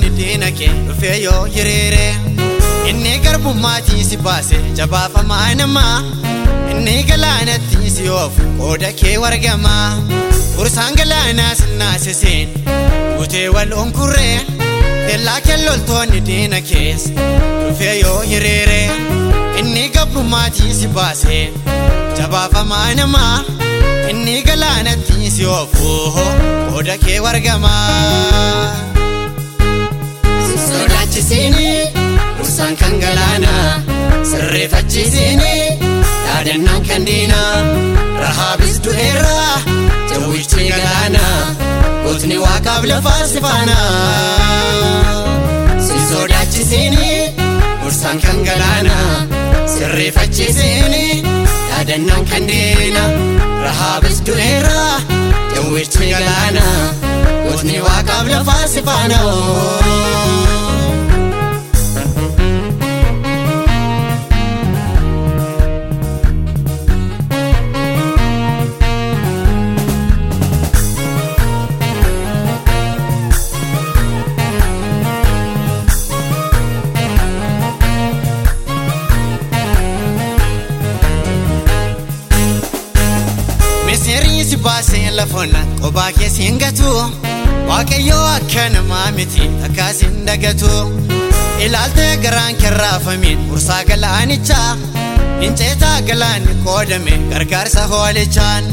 kelloltoonni diina kee dhufee yoo hiriire inni garbummaatii si baase jabaafamaa namaa inni galaanatti si oofu qooda kee wargamaa ursaan galaanaa sinaasisiin utee wal onkurree teellaa kelloltoonni diina kees dhufee yoo hiriire inni garbummaatii si baase jabaafamaa namaa inni galaanatti si oofu qooda kee wargamaa. Sodaachisiini ursaan kan galaanaa sirreeffachiisiini yaadannaan kan diinaa rahaabis du'eerraa jawwichi galaanaa gootni waaqaaf lafaa si faanaa si sodaachisiini ursaan kan galaanaa sirreeffachiisiini yaadannaan kan diinaa rahaabis du'eerraa jawwichi galaanaa gootni waaqaaf lafaa si baasee lafoonna qophaa keessa hin gatu Waaqayyoo akka namaa miti akkas hin dagatu Ilaaltee garaan kerraafamiin ursaa galaanichaa Inceetaa galaanni qoodame gargaarsa hoolichaan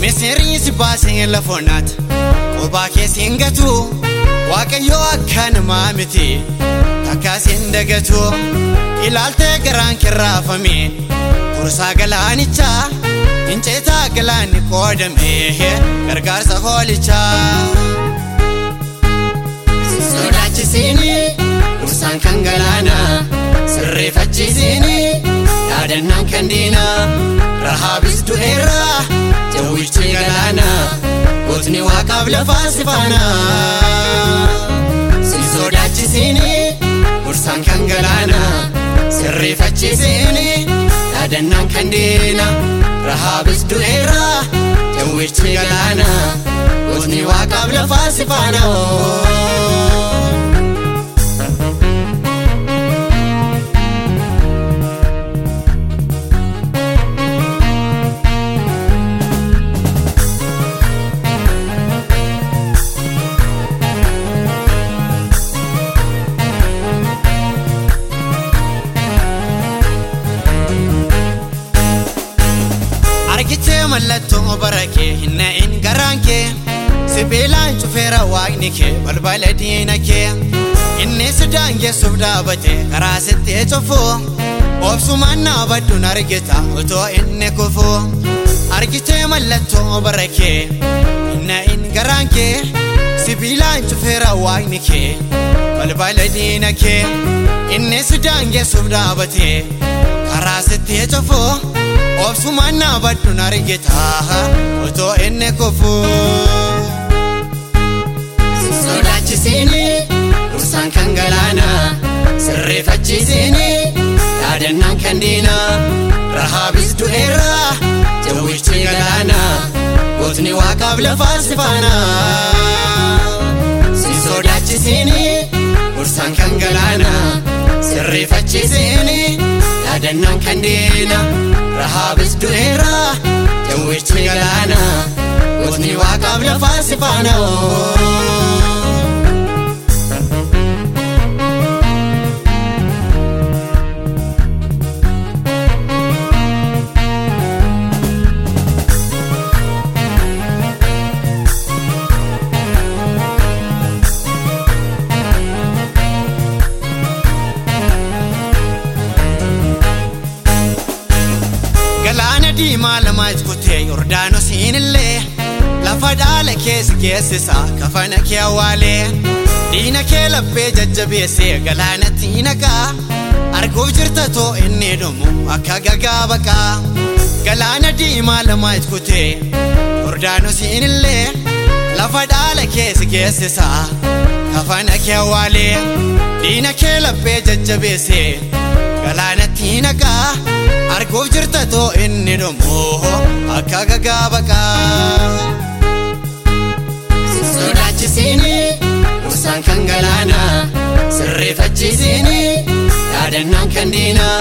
Misirri si baasee lafoonnaat qophaa keessa hin gatu Waaqayyoo akka namaa miti akkas hin dagatu Ilaaltee garaan kerraafamiin ursaa galaanichaa Inceetaa galaanni qoodame gargaarsa hoolichaa. sodaachisiini ursaan kan galaanaa sirreeffachiisiini yaadannaan kan diinaa rahaabis du'eerraa jawwichi galaanaa gootni waaqaaf lafaa si faanaa si sodaachisiini ursaan kan galaanaa sirreeffachiisiini yaadannaan kan diinaa rahaabis du'eerraa jawwichi galaanaa gootni waaqaaf lafaa si faanaa. Argitee mallattoo bara kee hin na'in garaan kee Sibiilaan cufeera waaqni kee balbala diina kee Inni si daangessuuf dhaabate karaa sitti cufu Obsumaan dhaabadduun argita otoo inni kufu Argitee mallattoo bara kee hin na'in garaan kee Sibiilaan cufeera waaqni kee balbala diina kee Inni si daangessuuf dhaabate karaa sitti cufu Obsumaan dhaabadduun argita otoo inni kufu. sodaachisiini ursaan kan galaanaa sirreeffachiisiini yaadannaan kan diinaa rahaabis du'eerraa jawwichi galaanaa gootni waaqaaf lafaa si faanaa si sodaachisiini ursaan kan galaanaa sirreeffachiisiini yaadannaan kan diinaa rahaabis du'eerraa jawwichi galaanaa gootni waaqaaf lafaa si diimaa lamaatti kutee Yordaanosiin illee lafa dhaala keessa geessisa kafana kee awwaalee diina kee laphee jajjabeessee galaanatti naqaa arguuf jirta too inni dhumu akka gagaa baqaa galaana diimaa lamaatti kutee Yordaanosiin illee lafa dhaala keessa geessisa kafana kee awwaalee diina kee laphee jajjabeessee galaanatti naqaa Dhuguuf jirta too inni dhumoo akka gagaa baqaa. Sodaachisiini ibsaan kan galaanaa sirreeffachiisiini yaadannaan kan diinaa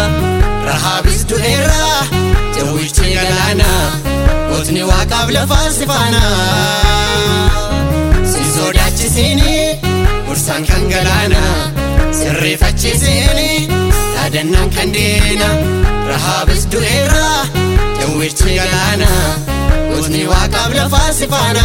rahaabis du'eerraa jawwichi galaanaa gootni waaqaaf lafaas faanaa. Sodaachisiini ibsaan kan galaanaa sirreeffachiisiini. Yaadannaan kan diina rahaabis du'eera jawwichi galaana gootni waaqaaf lafaan si faana